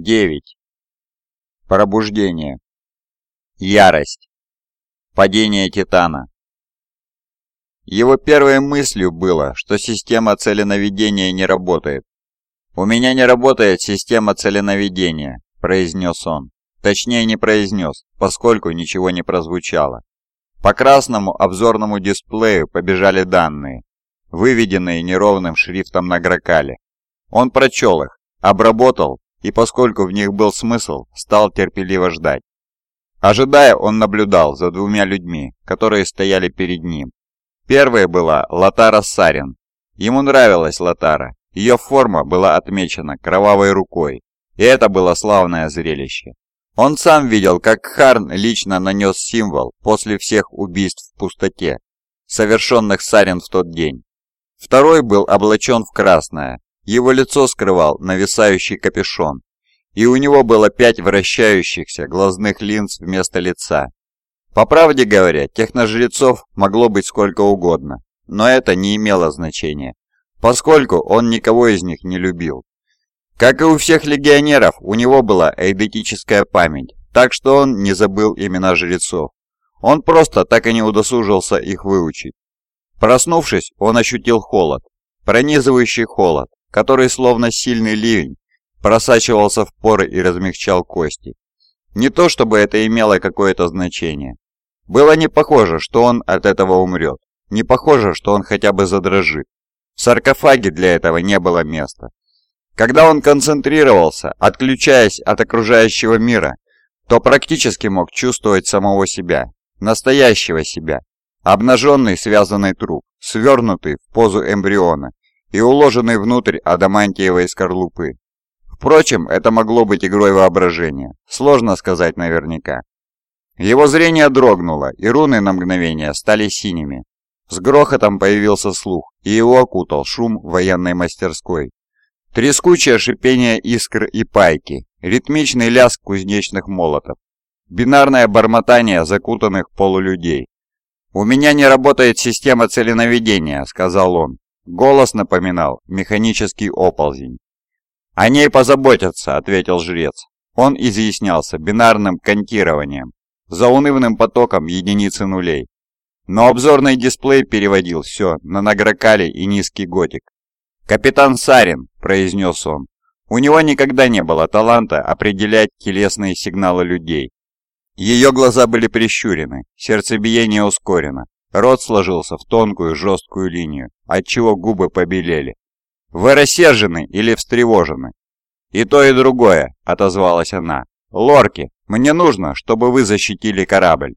9. Пробуждение. Ярость. Падение Титана. Его первой мыслью было, что система целенаведения не работает. «У меня не работает система целенаведения», – произнес он. Точнее, не произнес, поскольку ничего не прозвучало. По красному обзорному дисплею побежали данные, выведенные неровным шрифтом на гракале. Он прочел их, обработал и поскольку в них был смысл, стал терпеливо ждать. Ожидая, он наблюдал за двумя людьми, которые стояли перед ним. Первая была Латара Сарин. Ему нравилась Латара, ее форма была отмечена кровавой рукой, и это было славное зрелище. Он сам видел, как Харн лично нанес символ после всех убийств в пустоте, совершенных Сарин в тот день. Второй был облачен в красное, его лицо скрывал нависающий капюшон, и у него было пять вращающихся глазных линз вместо лица. По правде говоря, техножрецов могло быть сколько угодно, но это не имело значения, поскольку он никого из них не любил. Как и у всех легионеров, у него была эйдетическая память, так что он не забыл имена жрецов. Он просто так и не удосужился их выучить. Проснувшись, он ощутил холод, пронизывающий холод, который словно сильный ливень просачивался в поры и размягчал кости. Не то чтобы это имело какое-то значение. Было не похоже, что он от этого умрет. Не похоже, что он хотя бы задрожит. В саркофаге для этого не было места. Когда он концентрировался, отключаясь от окружающего мира, то практически мог чувствовать самого себя, настоящего себя, обнаженный связанный труп, свернутый в позу эмбриона, и уложенный внутрь адамантиевой скорлупы. Впрочем, это могло быть игрой воображения, сложно сказать наверняка. Его зрение дрогнуло, и руны на мгновение стали синими. С грохотом появился слух, и его окутал шум военной мастерской. Трескучее шипение искр и пайки, ритмичный лязг кузнечных молотов, бинарное бормотание закутанных полулюдей. «У меня не работает система целенаведения», — сказал он. Голос напоминал механический оползень. «О ней позаботятся», — ответил жрец. Он изъяснялся бинарным контированием, заунывным потоком единицы нулей. Но обзорный дисплей переводил все на нагрокали и низкий готик. «Капитан Сарин», — произнес он, — «у него никогда не было таланта определять телесные сигналы людей. Ее глаза были прищурены, сердцебиение ускорено, Рот сложился в тонкую жесткую линию, отчего губы побелели. «Вы рассержены или встревожены?» «И то, и другое», — отозвалась она. «Лорки, мне нужно, чтобы вы защитили корабль».